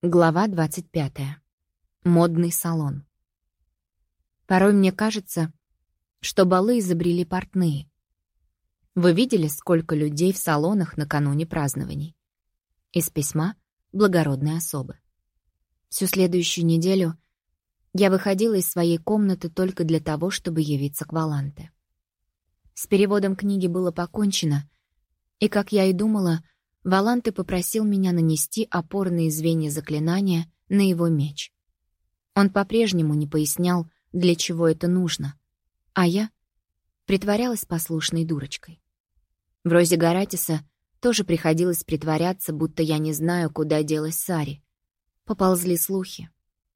Глава 25. Модный салон. Порой мне кажется, что балы изобрели портные. Вы видели, сколько людей в салонах накануне празднований? Из письма благородной особы. Всю следующую неделю я выходила из своей комнаты только для того, чтобы явиться к Валанте. С переводом книги было покончено, и, как я и думала, — Валанты попросил меня нанести опорные звенья заклинания на его меч. Он по-прежнему не пояснял, для чего это нужно, а я притворялась послушной дурочкой. В Розе Гаратиса тоже приходилось притворяться, будто я не знаю, куда делась Сари. Поползли слухи.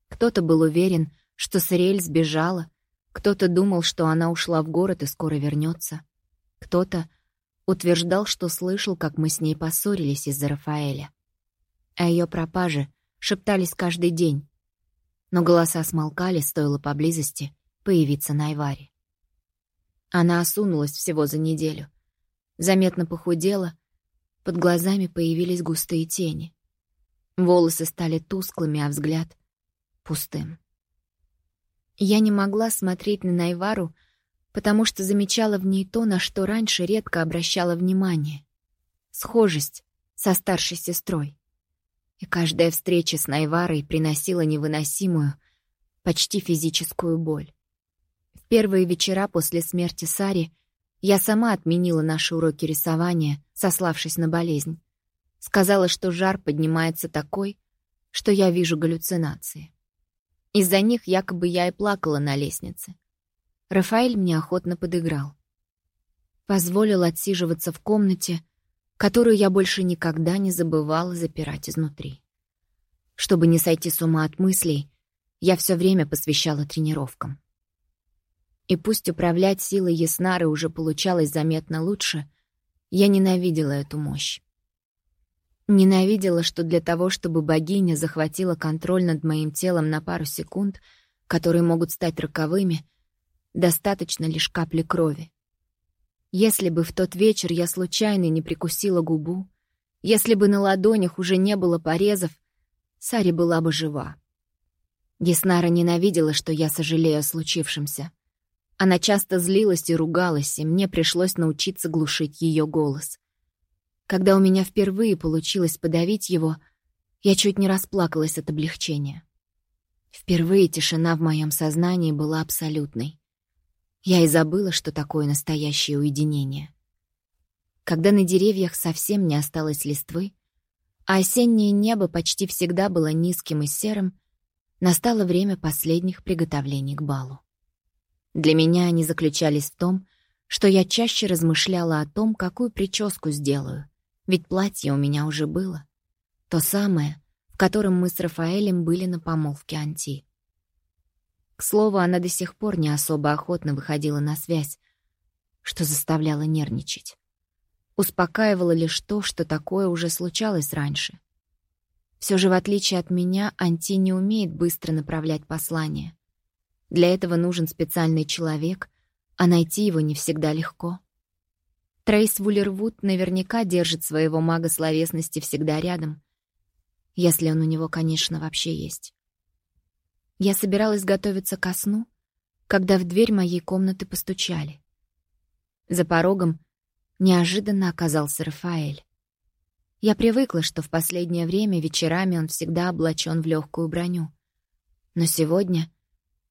Кто-то был уверен, что Сариэль сбежала, кто-то думал, что она ушла в город и скоро вернется, кто-то Утверждал, что слышал, как мы с ней поссорились из-за Рафаэля. О ее пропаже шептались каждый день. Но голоса смолкали, стоило поблизости появиться Найваре. Она осунулась всего за неделю. Заметно похудела, под глазами появились густые тени. Волосы стали тусклыми, а взгляд — пустым. Я не могла смотреть на Найвару, потому что замечала в ней то, на что раньше редко обращала внимание. Схожесть со старшей сестрой. И каждая встреча с Найварой приносила невыносимую, почти физическую боль. В первые вечера после смерти Сари я сама отменила наши уроки рисования, сославшись на болезнь. Сказала, что жар поднимается такой, что я вижу галлюцинации. Из-за них якобы я и плакала на лестнице. Рафаэль мне охотно подыграл. Позволил отсиживаться в комнате, которую я больше никогда не забывала запирать изнутри. Чтобы не сойти с ума от мыслей, я все время посвящала тренировкам. И пусть управлять силой Яснары уже получалось заметно лучше, я ненавидела эту мощь. Ненавидела, что для того, чтобы богиня захватила контроль над моим телом на пару секунд, которые могут стать роковыми, Достаточно лишь капли крови. Если бы в тот вечер я случайно не прикусила губу, если бы на ладонях уже не было порезов, Сари была бы жива. Яснара ненавидела, что я сожалею о случившемся. Она часто злилась и ругалась, и мне пришлось научиться глушить ее голос. Когда у меня впервые получилось подавить его, я чуть не расплакалась от облегчения. Впервые тишина в моем сознании была абсолютной. Я и забыла, что такое настоящее уединение. Когда на деревьях совсем не осталось листвы, а осеннее небо почти всегда было низким и серым, настало время последних приготовлений к балу. Для меня они заключались в том, что я чаще размышляла о том, какую прическу сделаю, ведь платье у меня уже было. То самое, в котором мы с Рафаэлем были на помолвке Анти. К слову, она до сих пор не особо охотно выходила на связь, что заставляло нервничать. Успокаивало лишь то, что такое уже случалось раньше. Все же, в отличие от меня, Анти не умеет быстро направлять послания. Для этого нужен специальный человек, а найти его не всегда легко. Трейс Вуллервуд наверняка держит своего мага словесности всегда рядом, если он у него, конечно, вообще есть. Я собиралась готовиться ко сну, когда в дверь моей комнаты постучали. За порогом неожиданно оказался Рафаэль. Я привыкла, что в последнее время вечерами он всегда облачен в легкую броню. Но сегодня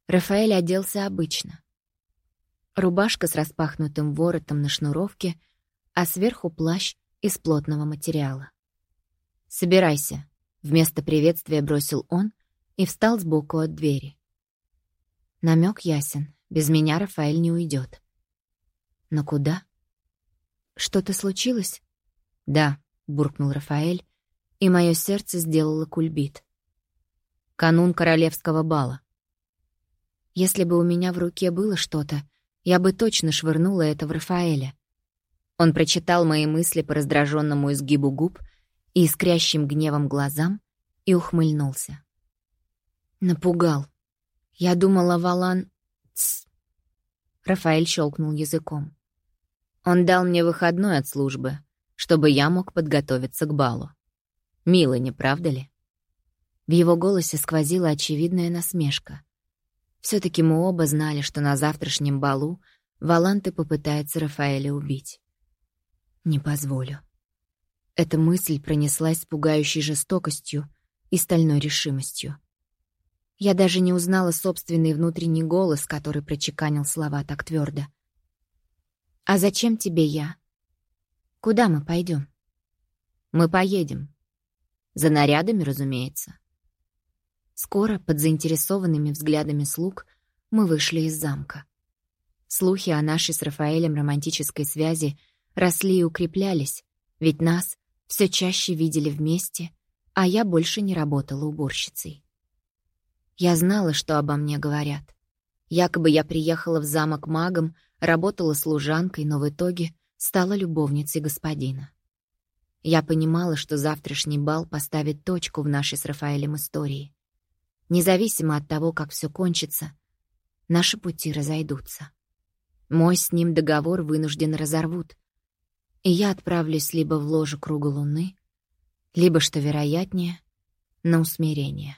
Рафаэль оделся обычно. Рубашка с распахнутым воротом на шнуровке, а сверху плащ из плотного материала. «Собирайся», — вместо приветствия бросил он и встал сбоку от двери. Намек ясен. Без меня Рафаэль не уйдет. Но куда? Что-то случилось? Да, буркнул Рафаэль, и мое сердце сделало кульбит. Канун королевского бала. Если бы у меня в руке было что-то, я бы точно швырнула это в Рафаэля. Он прочитал мои мысли по раздраженному изгибу губ и искрящим гневом глазам и ухмыльнулся. Напугал. Я думала, Валан... Тс. Рафаэль щелкнул языком. Он дал мне выходной от службы, чтобы я мог подготовиться к балу. Мило, не правда ли? В его голосе сквозила очевидная насмешка. все таки мы оба знали, что на завтрашнем балу Валанты попытается Рафаэля убить. Не позволю. Эта мысль пронеслась с пугающей жестокостью и стальной решимостью. Я даже не узнала собственный внутренний голос, который прочеканил слова так твердо. «А зачем тебе я? Куда мы пойдем? «Мы поедем. За нарядами, разумеется». Скоро, под заинтересованными взглядами слуг, мы вышли из замка. Слухи о нашей с Рафаэлем романтической связи росли и укреплялись, ведь нас все чаще видели вместе, а я больше не работала уборщицей. Я знала, что обо мне говорят. Якобы я приехала в замок магом, работала служанкой, но в итоге стала любовницей господина. Я понимала, что завтрашний бал поставит точку в нашей с Рафаэлем истории. Независимо от того, как все кончится, наши пути разойдутся. Мой с ним договор вынужден разорвут, и я отправлюсь либо в ложе круга луны, либо, что вероятнее, на усмирение.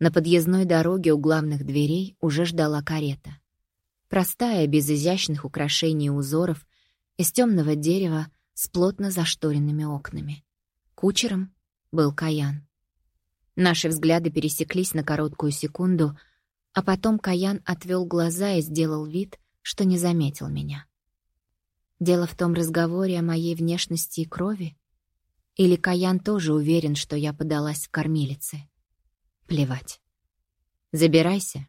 На подъездной дороге у главных дверей уже ждала карета. Простая, без изящных украшений и узоров, из темного дерева с плотно зашторенными окнами. Кучером был Каян. Наши взгляды пересеклись на короткую секунду, а потом Каян отвел глаза и сделал вид, что не заметил меня. Дело в том разговоре о моей внешности и крови? Или Каян тоже уверен, что я подалась в кормилице? Плевать. «Забирайся».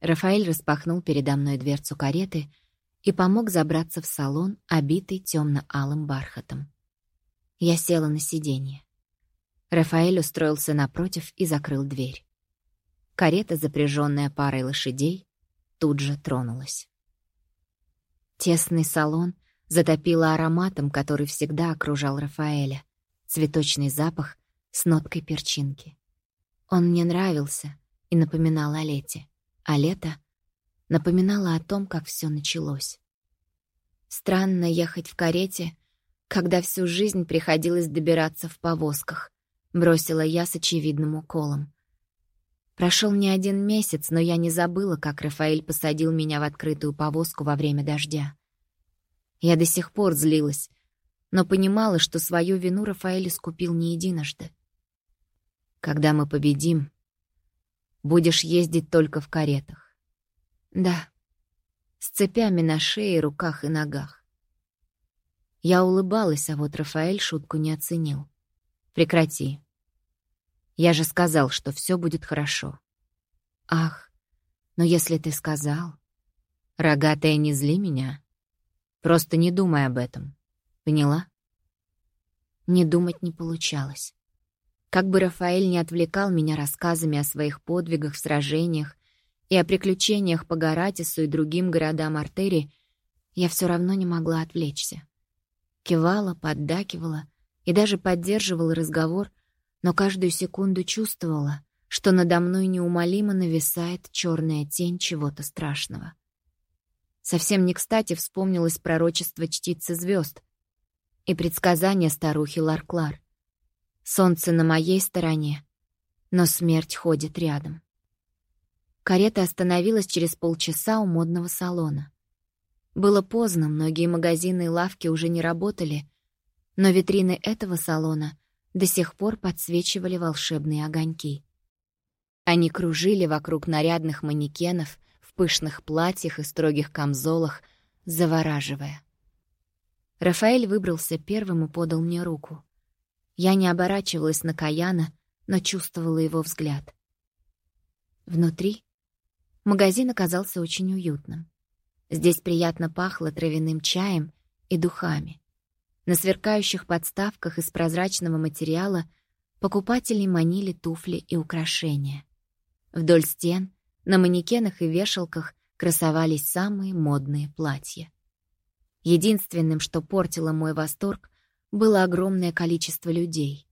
Рафаэль распахнул передо мной дверцу кареты и помог забраться в салон, обитый темно-алым бархатом. Я села на сиденье. Рафаэль устроился напротив и закрыл дверь. Карета, запряженная парой лошадей, тут же тронулась. Тесный салон затопило ароматом, который всегда окружал Рафаэля. Цветочный запах с ноткой перчинки. Он мне нравился и напоминал о лете, а лето напоминало о том, как все началось. Странно ехать в карете, когда всю жизнь приходилось добираться в повозках, бросила я с очевидным уколом. Прошел не один месяц, но я не забыла, как Рафаэль посадил меня в открытую повозку во время дождя. Я до сих пор злилась, но понимала, что свою вину Рафаэль искупил не единожды. Когда мы победим, будешь ездить только в каретах. Да, с цепями на шее, руках и ногах. Я улыбалась, а вот Рафаэль шутку не оценил. Прекрати. Я же сказал, что все будет хорошо. Ах, но если ты сказал... Рогатая, не зли меня. Просто не думай об этом. Поняла? Не думать не получалось. Как бы Рафаэль не отвлекал меня рассказами о своих подвигах в сражениях и о приключениях по Гаратису и другим городам Артерии, я все равно не могла отвлечься. Кивала, поддакивала и даже поддерживала разговор, но каждую секунду чувствовала, что надо мной неумолимо нависает черная тень чего-то страшного. Совсем не кстати вспомнилось пророчество чтицы звезд и предсказание старухи Ларклар. Солнце на моей стороне, но смерть ходит рядом. Карета остановилась через полчаса у модного салона. Было поздно, многие магазины и лавки уже не работали, но витрины этого салона до сих пор подсвечивали волшебные огоньки. Они кружили вокруг нарядных манекенов в пышных платьях и строгих камзолах, завораживая. Рафаэль выбрался первым и подал мне руку. Я не оборачивалась на Каяна, но чувствовала его взгляд. Внутри магазин оказался очень уютным. Здесь приятно пахло травяным чаем и духами. На сверкающих подставках из прозрачного материала покупателей манили туфли и украшения. Вдоль стен, на манекенах и вешалках красовались самые модные платья. Единственным, что портило мой восторг, было огромное количество людей.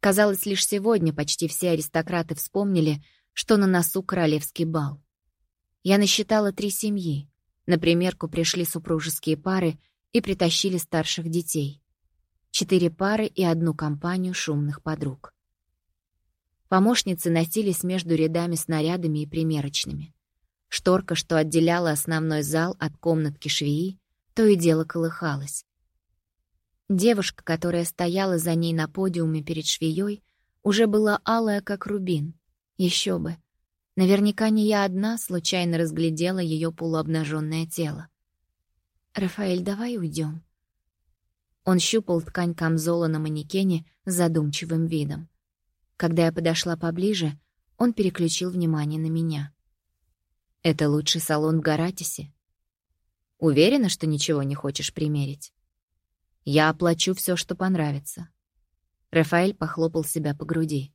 Казалось, лишь сегодня почти все аристократы вспомнили, что на носу королевский бал. Я насчитала три семьи. На примерку пришли супружеские пары и притащили старших детей. Четыре пары и одну компанию шумных подруг. Помощницы носились между рядами с нарядами и примерочными. Шторка, что отделяла основной зал от комнатки швеи, то и дело колыхалась. Девушка, которая стояла за ней на подиуме перед швеей, уже была алая, как рубин. Еще бы. Наверняка не я одна случайно разглядела ее полуобнаженное тело. «Рафаэль, давай уйдем. Он щупал ткань камзола на манекене с задумчивым видом. Когда я подошла поближе, он переключил внимание на меня. «Это лучший салон в Гаратисе. Уверена, что ничего не хочешь примерить? Я оплачу все, что понравится». Рафаэль похлопал себя по груди.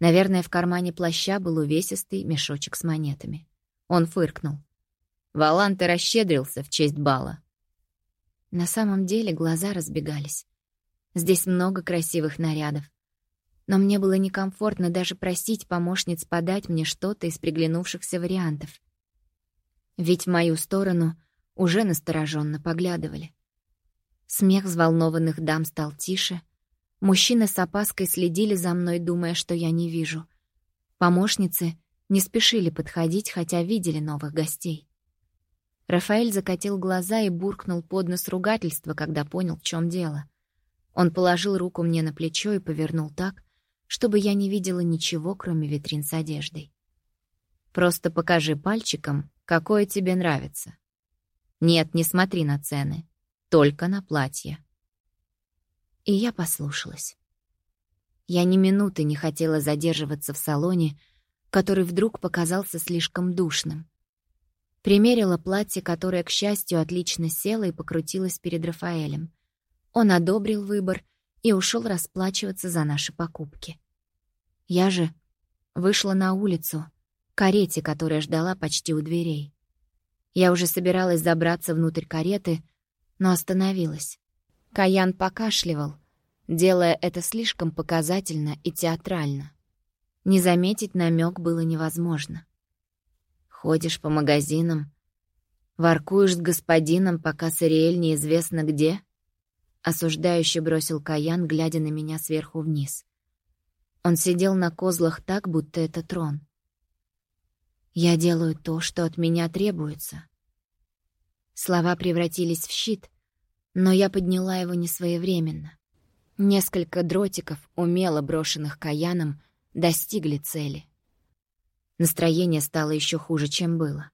Наверное, в кармане плаща был увесистый мешочек с монетами. Он фыркнул. Валанте расщедрился в честь бала. На самом деле глаза разбегались. Здесь много красивых нарядов. Но мне было некомфортно даже просить помощниц подать мне что-то из приглянувшихся вариантов. Ведь в мою сторону уже настороженно поглядывали. Смех взволнованных дам стал тише. Мужчины с опаской следили за мной, думая, что я не вижу. Помощницы не спешили подходить, хотя видели новых гостей. Рафаэль закатил глаза и буркнул под нос ругательства, когда понял, в чем дело. Он положил руку мне на плечо и повернул так, чтобы я не видела ничего, кроме витрин с одеждой. «Просто покажи пальчиком, какое тебе нравится. Нет, не смотри на цены, только на платье». И я послушалась. Я ни минуты не хотела задерживаться в салоне, который вдруг показался слишком душным. Примерила платье, которое, к счастью, отлично село и покрутилось перед Рафаэлем. Он одобрил выбор и ушел расплачиваться за наши покупки. Я же вышла на улицу, карете, которая ждала почти у дверей. Я уже собиралась забраться внутрь кареты, но остановилась. Каян покашливал, делая это слишком показательно и театрально. Не заметить намек было невозможно. Ходишь по магазинам, воркуешь с господином, пока Сариэль неизвестно где?» Осуждающе бросил Каян, глядя на меня сверху вниз. Он сидел на козлах так, будто это трон. «Я делаю то, что от меня требуется». Слова превратились в щит, но я подняла его не своевременно. Несколько дротиков, умело брошенных Каяном, достигли цели. Настроение стало еще хуже, чем было.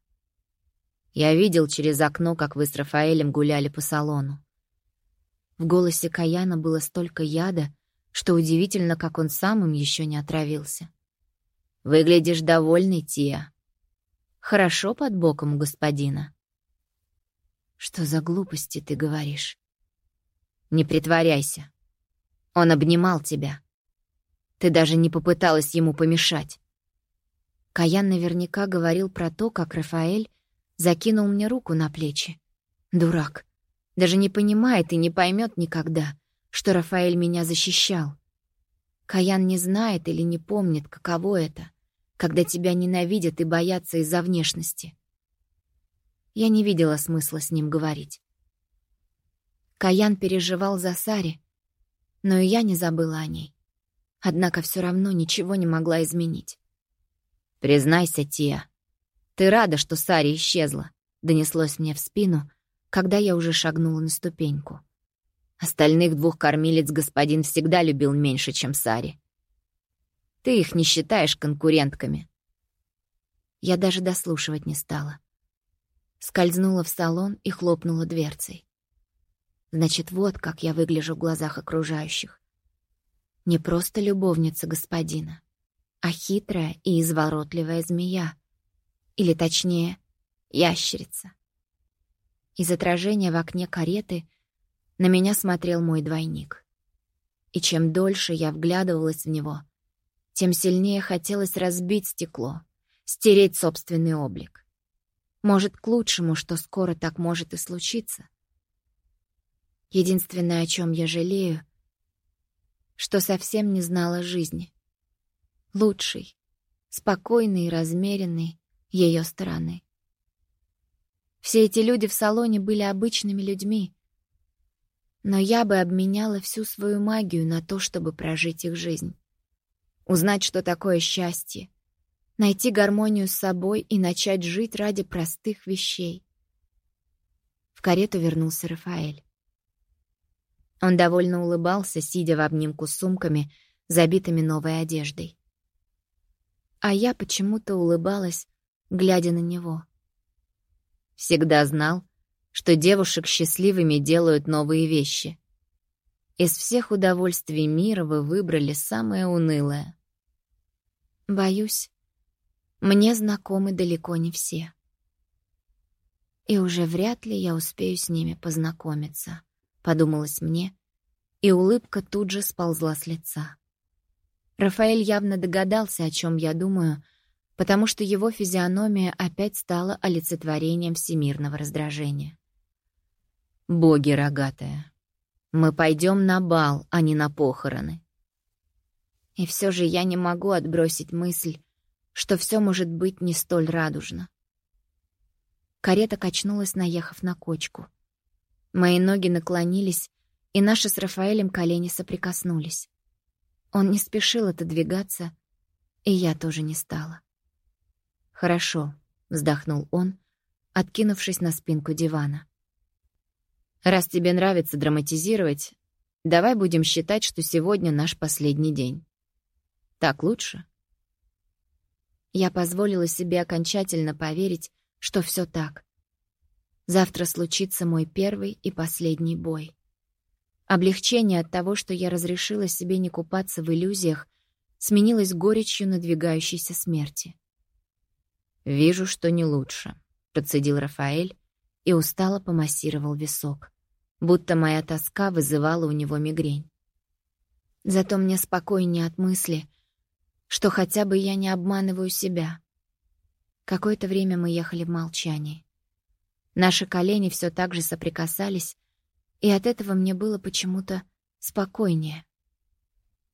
Я видел через окно, как вы с Рафаэлем гуляли по салону. В голосе Каяна было столько яда, что удивительно, как он сам им еще не отравился. «Выглядишь довольный, Тия. Хорошо под боком у господина». «Что за глупости ты говоришь?» «Не притворяйся. Он обнимал тебя. Ты даже не попыталась ему помешать. Каян наверняка говорил про то, как Рафаэль закинул мне руку на плечи. Дурак. Даже не понимает и не поймет никогда, что Рафаэль меня защищал. Каян не знает или не помнит, каково это, когда тебя ненавидят и боятся из-за внешности. Я не видела смысла с ним говорить. Каян переживал за Сари, но и я не забыла о ней. Однако все равно ничего не могла изменить. «Признайся, Тия, ты рада, что Сари исчезла?» — донеслось мне в спину, когда я уже шагнула на ступеньку. Остальных двух кормилец господин всегда любил меньше, чем Сари. Ты их не считаешь конкурентками. Я даже дослушивать не стала. Скользнула в салон и хлопнула дверцей. Значит, вот как я выгляжу в глазах окружающих. Не просто любовница господина, а хитрая и изворотливая змея. Или точнее, ящерица. Из отражения в окне кареты на меня смотрел мой двойник. И чем дольше я вглядывалась в него, тем сильнее хотелось разбить стекло, стереть собственный облик. Может, к лучшему, что скоро так может и случиться. Единственное, о чем я жалею, что совсем не знала жизни лучший, спокойный и размеренный ее стороны. Все эти люди в салоне были обычными людьми, но я бы обменяла всю свою магию на то, чтобы прожить их жизнь. Узнать, что такое счастье. Найти гармонию с собой и начать жить ради простых вещей. В карету вернулся Рафаэль. Он довольно улыбался, сидя в обнимку с сумками, забитыми новой одеждой. А я почему-то улыбалась, глядя на него. Всегда знал, что девушек счастливыми делают новые вещи. Из всех удовольствий мира вы выбрали самое унылое. Боюсь, мне знакомы далеко не все. И уже вряд ли я успею с ними познакомиться, подумалось мне, и улыбка тут же сползла с лица. Рафаэль явно догадался, о чем я думаю, потому что его физиономия опять стала олицетворением всемирного раздражения. «Боги рогатая, мы пойдем на бал, а не на похороны». И все же я не могу отбросить мысль, что все может быть не столь радужно. Карета качнулась, наехав на кочку. Мои ноги наклонились, и наши с Рафаэлем колени соприкоснулись. Он не спешил отодвигаться, и я тоже не стала. «Хорошо», — вздохнул он, откинувшись на спинку дивана. «Раз тебе нравится драматизировать, давай будем считать, что сегодня наш последний день. Так лучше?» Я позволила себе окончательно поверить, что все так. Завтра случится мой первый и последний бой. Облегчение от того, что я разрешила себе не купаться в иллюзиях, сменилось горечью надвигающейся смерти. «Вижу, что не лучше», — процедил Рафаэль и устало помассировал висок, будто моя тоска вызывала у него мигрень. Зато мне спокойнее от мысли, что хотя бы я не обманываю себя. Какое-то время мы ехали в молчании. Наши колени все так же соприкасались, и от этого мне было почему-то спокойнее.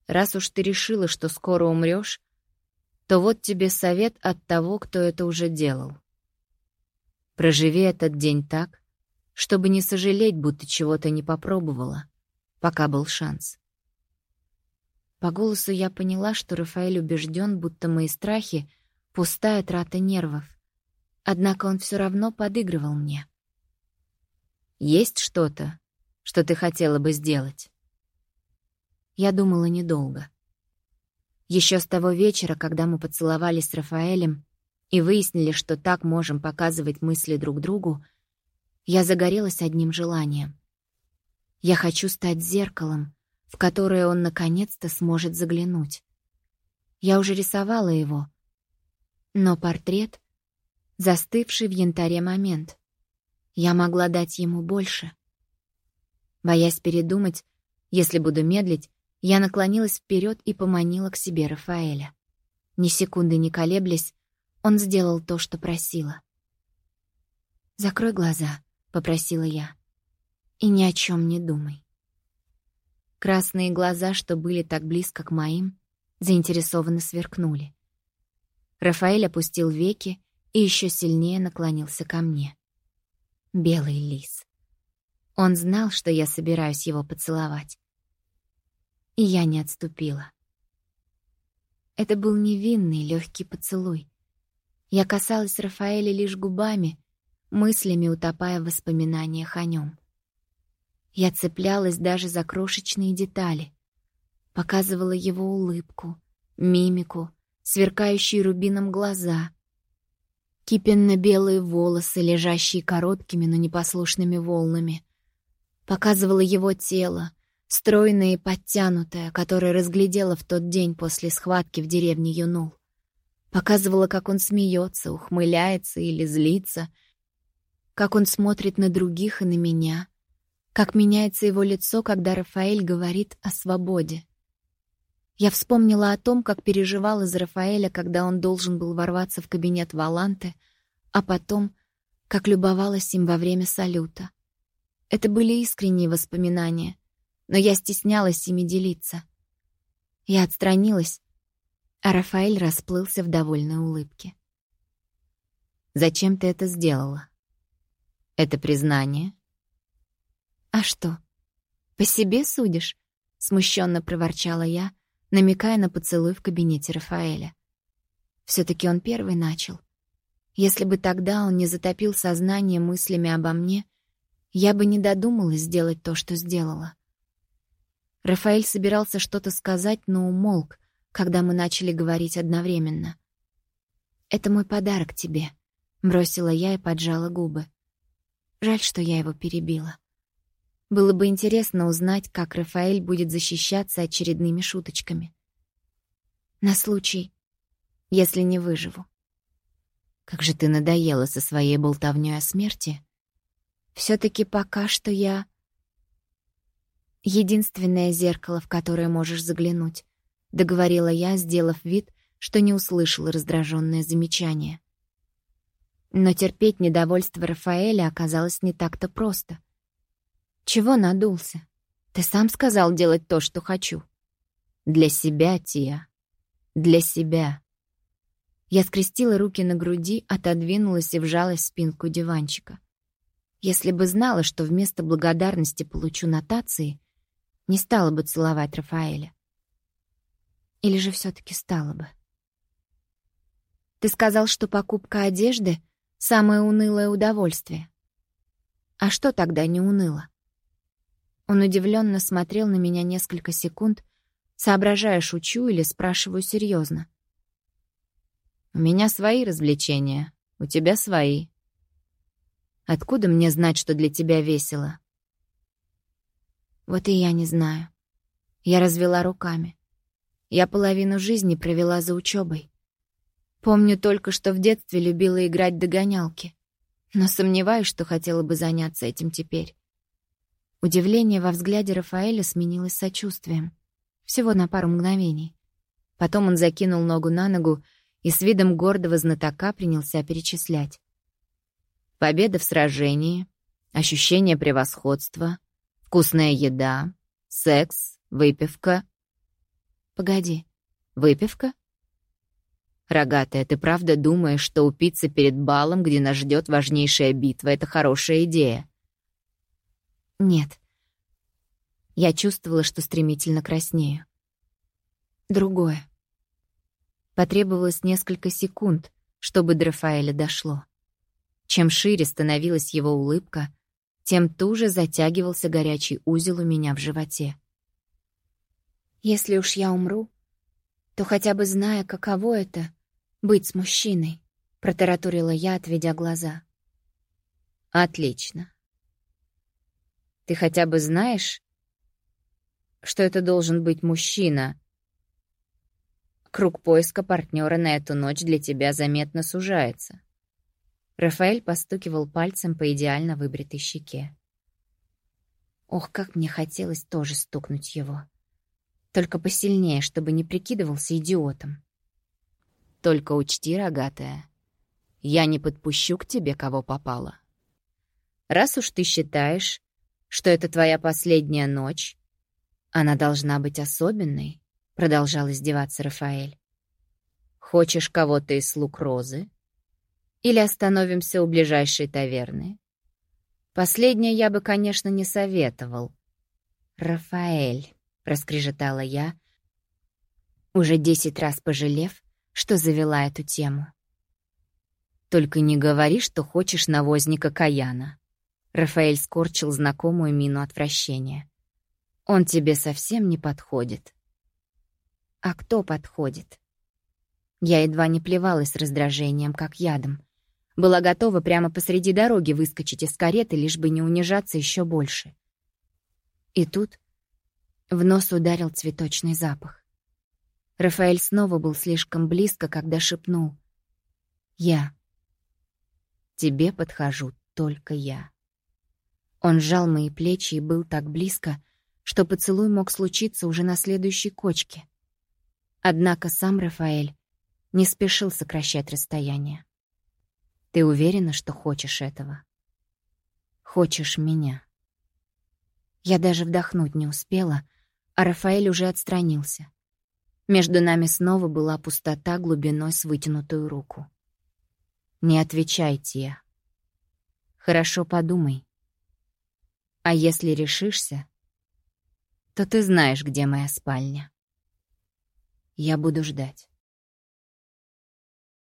Раз уж ты решила, что скоро умрешь, то вот тебе совет от того, кто это уже делал. Проживи этот день так, чтобы не сожалеть, будто чего-то не попробовала, пока был шанс. По голосу я поняла, что Рафаэль убежден, будто мои страхи — пустая трата нервов. Однако он все равно подыгрывал мне. «Есть что-то, что ты хотела бы сделать?» Я думала недолго. Еще с того вечера, когда мы поцеловались с Рафаэлем и выяснили, что так можем показывать мысли друг другу, я загорелась одним желанием. Я хочу стать зеркалом, в которое он наконец-то сможет заглянуть. Я уже рисовала его, но портрет — застывший в янтаре момент. Я могла дать ему больше. Боясь передумать, если буду медлить, я наклонилась вперед и поманила к себе Рафаэля. Ни секунды не колеблясь, он сделал то, что просила. «Закрой глаза», — попросила я, — «и ни о чем не думай». Красные глаза, что были так близко к моим, заинтересованно сверкнули. Рафаэль опустил веки и еще сильнее наклонился ко мне. Белый лис. Он знал, что я собираюсь его поцеловать. И я не отступила. Это был невинный, легкий поцелуй. Я касалась Рафаэля лишь губами, мыслями утопая в воспоминаниях о нем. Я цеплялась даже за крошечные детали. Показывала его улыбку, мимику, сверкающие рубином глаза, кипенно-белые волосы, лежащие короткими, но непослушными волнами, Показывала его тело, стройное и подтянутое, которое разглядела в тот день после схватки в деревне Юнул. Показывала, как он смеется, ухмыляется или злится, как он смотрит на других и на меня, как меняется его лицо, когда Рафаэль говорит о свободе. Я вспомнила о том, как переживала за Рафаэля, когда он должен был ворваться в кабинет Валанты, а потом, как любовалась им во время салюта. Это были искренние воспоминания, но я стеснялась ими делиться. Я отстранилась, а Рафаэль расплылся в довольной улыбке. «Зачем ты это сделала? Это признание?» «А что, по себе судишь?» — смущенно проворчала я, намекая на поцелуй в кабинете Рафаэля. все таки он первый начал. Если бы тогда он не затопил сознание мыслями обо мне, я бы не додумалась сделать то, что сделала. Рафаэль собирался что-то сказать, но умолк, когда мы начали говорить одновременно. «Это мой подарок тебе», — бросила я и поджала губы. Жаль, что я его перебила. Было бы интересно узнать, как Рафаэль будет защищаться очередными шуточками. На случай, если не выживу. Как же ты надоела со своей болтовнёй о смерти. все таки пока что я... Единственное зеркало, в которое можешь заглянуть, договорила я, сделав вид, что не услышала раздраженное замечание. Но терпеть недовольство Рафаэля оказалось не так-то просто. Чего надулся? Ты сам сказал делать то, что хочу. Для себя, Тия. Для себя. Я скрестила руки на груди, отодвинулась и вжалась в спинку диванчика. Если бы знала, что вместо благодарности получу нотации, не стала бы целовать Рафаэля. Или же все таки стала бы. Ты сказал, что покупка одежды — самое унылое удовольствие. А что тогда не уныло? Он удивленно смотрел на меня несколько секунд, соображая, шучу или спрашиваю серьезно. У меня свои развлечения, у тебя свои. Откуда мне знать, что для тебя весело? Вот и я не знаю. Я развела руками. Я половину жизни провела за учебой. Помню только, что в детстве любила играть догонялки. Но сомневаюсь, что хотела бы заняться этим теперь. Удивление во взгляде Рафаэля сменилось сочувствием. Всего на пару мгновений. Потом он закинул ногу на ногу и с видом гордого знатока принялся перечислять. Победа в сражении, ощущение превосходства, вкусная еда, секс, выпивка. Погоди, выпивка? Рогатая, ты правда думаешь, что упиться перед балом, где нас ждет важнейшая битва, это хорошая идея? Нет. Я чувствовала, что стремительно краснею. Другое. Потребовалось несколько секунд, чтобы до Рафаэля дошло. Чем шире становилась его улыбка, тем туже затягивался горячий узел у меня в животе. «Если уж я умру, то хотя бы зная, каково это — быть с мужчиной», — протараторила я, отведя глаза. «Отлично. Ты хотя бы знаешь, что это должен быть мужчина, Круг поиска партнера на эту ночь для тебя заметно сужается. Рафаэль постукивал пальцем по идеально выбритой щеке. Ох, как мне хотелось тоже стукнуть его. Только посильнее, чтобы не прикидывался идиотом. Только учти, рогатая, я не подпущу к тебе, кого попало. Раз уж ты считаешь, что это твоя последняя ночь, она должна быть особенной, Продолжал издеваться Рафаэль. «Хочешь кого-то из слуг Розы? Или остановимся у ближайшей таверны? Последнее я бы, конечно, не советовал». «Рафаэль», — проскрежетала я, уже десять раз пожалев, что завела эту тему. «Только не говори, что хочешь навозника Каяна». Рафаэль скорчил знакомую мину отвращения. «Он тебе совсем не подходит». А кто подходит? Я едва не плевалась раздражением, как ядом. Была готова прямо посреди дороги выскочить из кареты, лишь бы не унижаться еще больше. И тут в нос ударил цветочный запах. Рафаэль снова был слишком близко, когда шепнул. «Я. Тебе подхожу только я». Он сжал мои плечи и был так близко, что поцелуй мог случиться уже на следующей кочке. Однако сам Рафаэль не спешил сокращать расстояние. «Ты уверена, что хочешь этого? Хочешь меня?» Я даже вдохнуть не успела, а Рафаэль уже отстранился. Между нами снова была пустота глубиной с вытянутую руку. «Не отвечайте я. Хорошо подумай. А если решишься, то ты знаешь, где моя спальня». Я буду ждать.